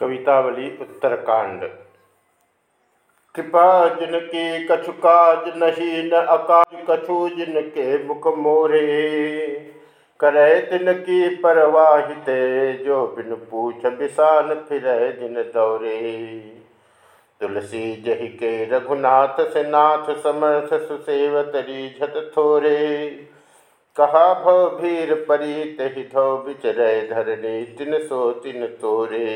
कवितावली उत्तरकांड। कृपा जिनके कछु काज नहीं, न अकाज कछु जिनके मुख मोरे। करे दिन की परवाहिते जो बिन पूछ बिसान फिर दिन दौरे। तुलसी जही के रघुनाथ से नाथ समर्थ सुसेवत रीझत थोरे। कहा भव भीर परी तहि धो बिचरय धरणी तिन सो तिन तोरे।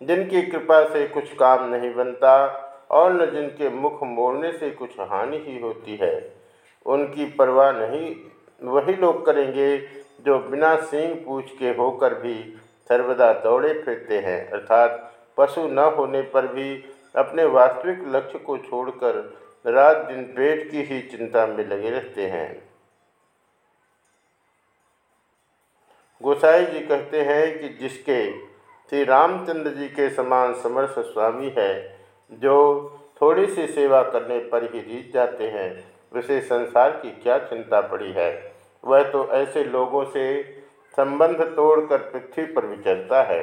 जिनकी कृपा से कुछ काम नहीं बनता, और न जिनके मुख मोड़ने से कुछ हानि ही होती है, उनकी परवाह नहीं, वही लोग करेंगे, जो बिना सींग पूछ के होकर भी सर्वदा दौड़े फिरते हैं, अर्थात पशु न होने पर भी अपने वास्तविक लक्ष्य को छोड़कर रात दिन पेट की ही चिंता में लगे रहते हैं। गोसाई जी कहते हैं कि जिसके श्री रामचंद्र जी के समान समर्थ स्वामी है, जो थोड़ी सी सेवा करने पर ही जीत जाते हैं, उसे संसार की क्या चिंता पड़ी है? वह तो ऐसे लोगों से संबंध तोड़कर पृथ्वी पर विचरता है।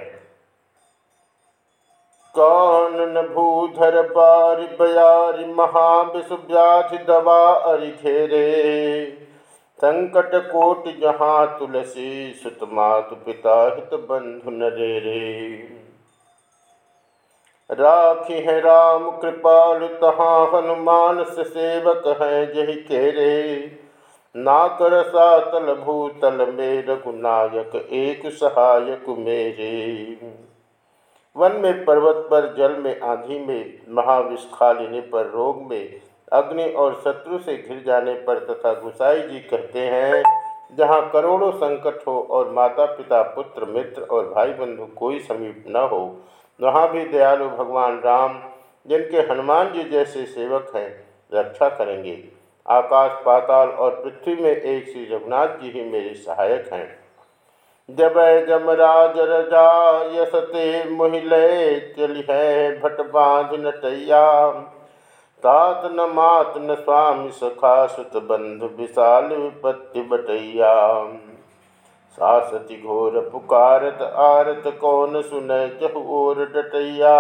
कौन न भूधर बारी बयारी महाविश्व्याधि दवा अरिखेरे संकट कोट जहाँ तुलसी सुत मातु पिता हित बंधु नरे रे राखी है राम कृपाल तहाँ हनुमान से सेवक है जही केरे ना कर सातल भूतल में रघुनायक, एक सहायक मेरे। वन में पर्वत पर, जल में आंधी में महाविष्खा लेने पर, रोग में अग्नि और शत्रु से घिर जाने पर तथा गुसाई जी कहते हैं, जहाँ करोड़ों संकट हो और माता पिता पुत्र, मित्र और भाई बंधु कोई समीप न हो, वहाँ भी दयालु भगवान राम, जिनके हनुमान जी जैसे सेवक हैं, रक्षा करेंगे। आकाश, पाताल और पृथ्वी में एक श्री रघुनाथ जी ही मेरे सहायक हैं। जब जमराज रजा यसते मोहिले चली है, भट बाँध नटैया। तात न मात न स्वामी सखा सुत बंधु विशाल विपत्ति बटैया। सासति घोर पुकारत आरत कौन सुन चहुर डटैया।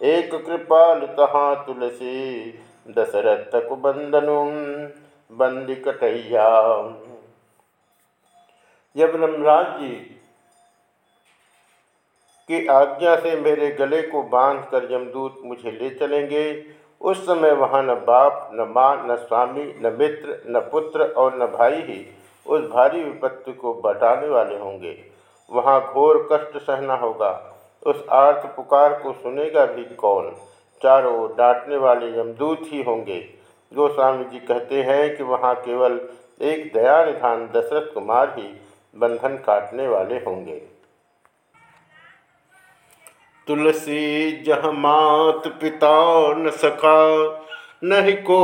एक कृपाल तहाँ तुलसी, दशरथ कुबंदनु बंदी कटैया। जब रमराज जी की आज्ञा से मेरे गले को बांधकर यमदूत मुझे ले चलेंगे। उस समय वहाँ न बाप, न माँ, न स्वामी, न मित्र, न पुत्र और न भाई ही उस भारी विपत्ति को बटाने वाले होंगे। वहाँ घोर कष्ट सहना होगा। उस आर्थ पुकार को सुनेगा भी कौन? चारों ओर डांटने वाले यमदूत ही होंगे। गोस्वामी जी कहते हैं कि वहाँ केवल एक दया निधान दशरथ कुमार ही बंधन काटने वाले होंगे। तुलसी जह मात पिता न सखा, नहीं को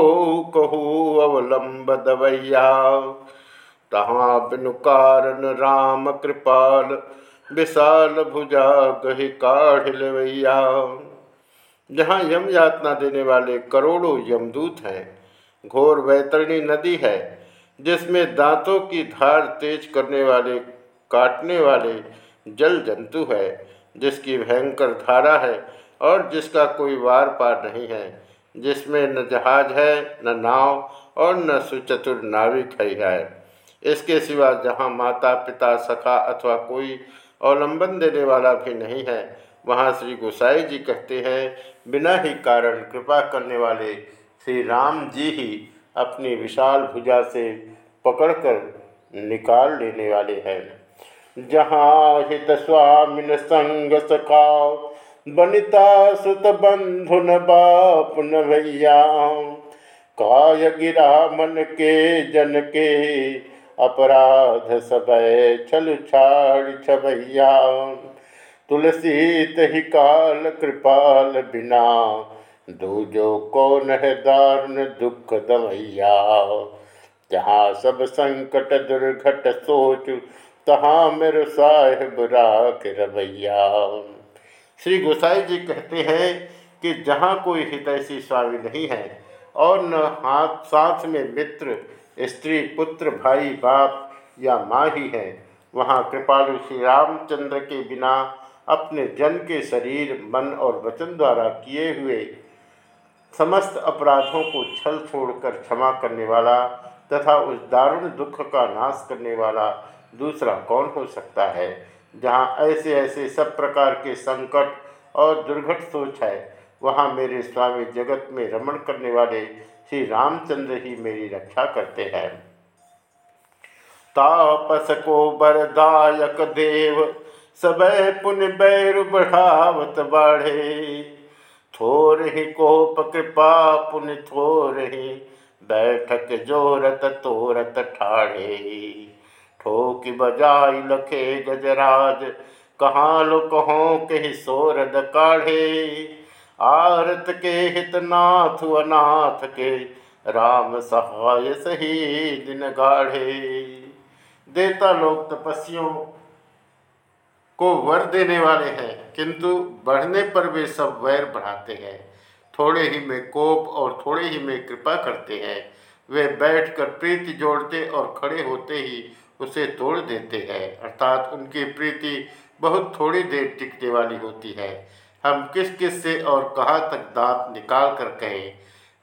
कहू अवलंब दवैया। तहाँ बिनु कारण राम कृपाल, विशाल भुजा गही काढ़ लवैया। जहाँ यम यातना देने वाले करोड़ों यमदूत हैं, घोर वैतरणी नदी है, जिसमें दांतों की धार तेज करने वाले, काटने वाले जल जंतु है जिसकी भयंकर धारा है और जिसका कोई वार पार नहीं है, जिसमें न जहाज़ है, न नाव और न सुचतुर नाविक है इसके सिवा जहाँ माता, पिता, सखा अथवा कोई अवलंबन देने वाला भी नहीं है, वहाँ श्री गोसाई जी कहते हैं, बिना ही कारण कृपा करने वाले श्री राम जी ही अपनी विशाल भुजा से पकड़कर निकाल लेने वाले हैं। जहाँ हित स्वामिन संग सखा बनिता सुत बंधुन बाप न भैया। काय गिरा मन के जन के अपराध सब छल छाड़ छवैया तुलसी तही काल कृपाल बिना दूजो कौन है दारुण दुख दवैया। जहाँ सब संकट दुर्घट सोच तहाँ मेरे साहेब राख रवैया। श्री गोसाई जी कहते हैं कि जहाँ कोई हितैषी स्वामी नहीं है और न हाथ साथ में मित्र, स्त्री, पुत्र, भाई, बाप या माँ ही है, वहाँ कृपालु श्री रामचंद्र के बिना अपने जन के शरीर, मन और वचन द्वारा किए हुए समस्त अपराधों को छल छोड़कर क्षमा करने वाला तथा उस दारुण दुख का नाश करने वाला दूसरा कौन हो सकता है? जहाँ ऐसे ऐसे सब प्रकार के संकट और दुर्घट सोच है, वहाँ मेरे स्वामी जगत में रमण करने वाले श्री रामचंद्र ही मेरी रक्षा करते हैं। तापस को बरदायक देव, सब पुण्य बैर बढ़ावत बाढ़े। थोर ही कोप कृपा पुन थोर ही, बैठक जोरत तोरत ठाढ़े। ठोक बजाई लखे गजराज कहाँ लो कहो के सोरद काढ़े। आरत के हितनाथ, अनाथ के राम सहाय सही दिन गाढ़े। देता लोग तपस्वियों को वर देने वाले हैं, किंतु बढ़ने पर वे सब वैर बढ़ाते हैं। थोड़े ही में कोप और थोड़े ही में कृपा करते हैं। वे बैठकर प्रीति जोड़ते और खड़े होते ही उसे तोड़ देते हैं। अर्थात उनकी प्रीति बहुत थोड़ी देर टिकने वाली होती है। हम किस किस से और कहाँ तक दांत निकाल कर कहें?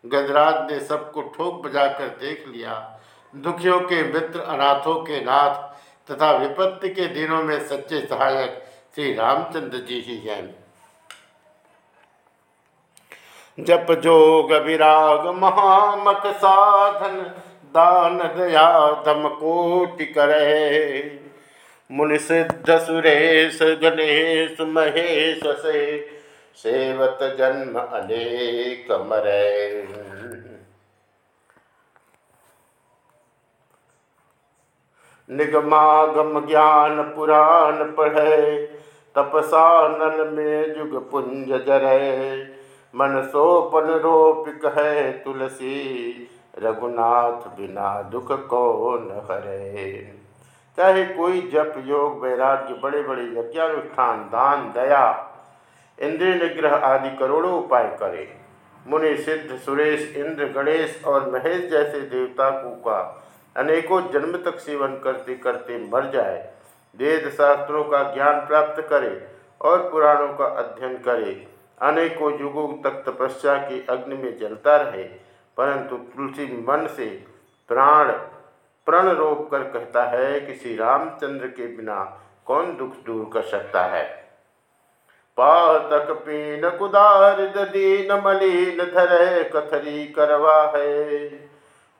गजराज ने सबको ठोक बजा कर देख लिया। दुखियों के मित्र, अनाथों के नाथ तथा विपत्ति के दिनों में सच्चे सहायक श्री रामचंद्र जी ही हैं। जप जोग विराग महामत साधन दान दया दम कोटि करे। मुनि सिद्ध सुरेश, गणेश महेश से सेवत जन्म अनेक मरे। निगमागम ज्ञान पुराण पढ़े, तपसा नल में जुग पुंज जरे। मन सोपन रोपिक है तुलसी रघुनाथ बिना दुख कौन हरे चाहे कोई जप योग वैराग्य बड़े बड़े यज्ञानुष्ठान, दान, दया, इंद्रिय निग्रह आदि करोड़ों उपाय करे। मुनि सिद्ध, सुरेश, इंद्र, गणेश और महेश जैसे देवता को का अनेकों जन्म तक सेवन करते करते मर जाए। वेद शास्त्रों का ज्ञान प्राप्त करे और पुराणों का अध्ययन करे। अनेकों युगों तक तपस्या की अग्नि में जलता रहे। परंतु तुलसी मन से प्राण, प्रण रोक कर कहता है कि श्री रामचंद्र के बिना कौन दुख दूर कर सकता है? पातक पीन कुदार दीन मलिन धरे कथरी करवा है।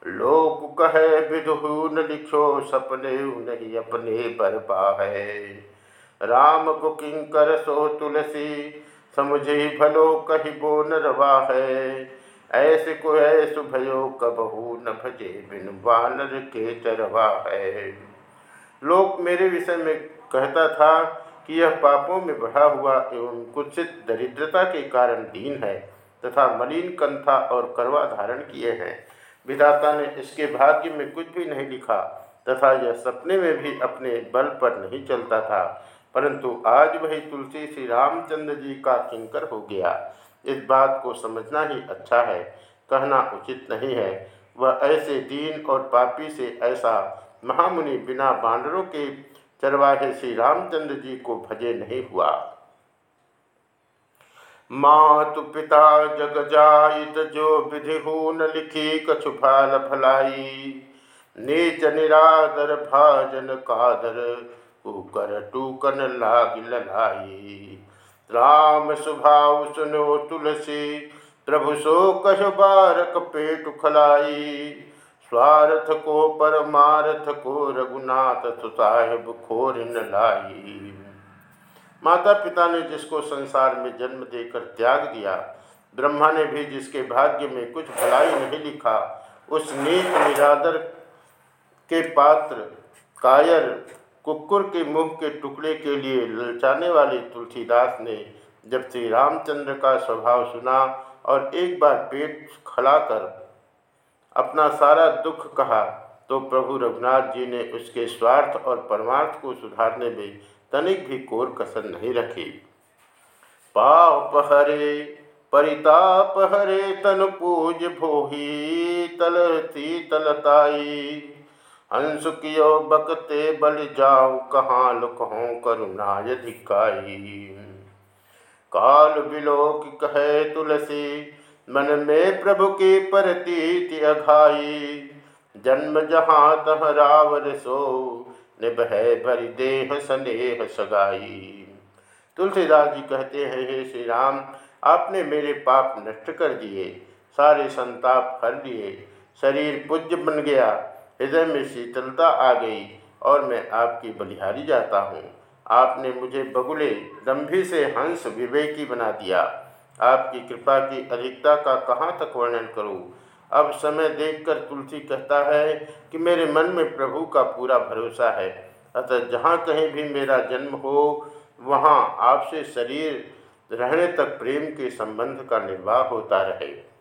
लोक कहे विधुन लिखो सपने नहीं अपने पर पा है राम को किंकर सो तुलसी, समझे भलो कही बो नरवा है ऐसे को ऐसु भयो कबहू न भजे, बिन वानर के चरवा है। लोक मेरे विषय में कहता था कि यह पापों में बढ़ा हुआ एवं कुत्सित दरिद्रता के कारण दीन है, तथा मलिन कंथा और करवा धारण किए हैं। विधाता ने इसके भाग्य में कुछ भी नहीं लिखा, तथा यह सपने में भी अपने बल पर नहीं चलता था, परंतु आज वही तुलसी श्री रामचंद्र जी का किंकर हो गया। इस बात को समझना ही अच्छा है, कहना उचित नहीं है। वह ऐसे दीन और पापी से ऐसा महामुनि बिना बानरों के चरवाहे श्री रामचंद्र जी को भजे नहीं हुआ। मातु पिता जग जाइत, जो विधि न लिखी कछु भाल भलाई। नीच निरादर भाजन कादर कुकर टूकन लाग ललाई। राम स्वभाव सुनो तुलसी, प्रभु सो कह बारक पेट खलाई। स्वार्थ को परमार्थ को रघुनाथ साहेब खोर न लाई। माता पिता ने जिसको संसार में जन्म देकर त्याग दिया, ब्रह्मा ने भी जिसके भाग्य में कुछ भलाई नहीं लिखा, उस नीच निरादर के पात्र कायर कुकुर के मुँह के टुकड़े के लिए ललचाने वाले तुलसीदास ने जब श्री रामचंद्र का स्वभाव सुना और एक बार पेट खलाकर अपना सारा दुख कहा तो प्रभु रघुनाथ जी ने उसके स्वार्थ और परमार्थ को सुधारने में तनिक भी कोर कसर नहीं रखी। पाप हरे, परिताप हरे, तन पूज भोही तलती तलताई। हंस कियो बकते बल जाओ, कहाँ लुकहों करुणा यदि काल बिलोक कहे तुलसी, मन में प्रभु की परतीति अघाई। जन्म जहाँ तह रावर सो, निभ भरी देह स्नेह सगाई। तुलसीदास जी कहते हैं, हे श्री राम आपने मेरे पाप नष्ट कर दिए, सारे संताप हर लिए, शरीर पूज्य बन गया हृदय में शीतलता आ गई और मैं आपकी बलिहारी जाता हूँ। आपने मुझे बगुले दम्भी से हंस विवेकी बना दिया। आपकी कृपा की अधिकता का कहाँ तक वर्णन करूँ? अब समय देखकर तुलसी कहता है कि मेरे मन में प्रभु का पूरा भरोसा है। अतः जहाँ कहीं भी मेरा जन्म हो, वहाँ आपसे शरीर, रहने तक प्रेम के संबंध का निर्वाह होता रहे।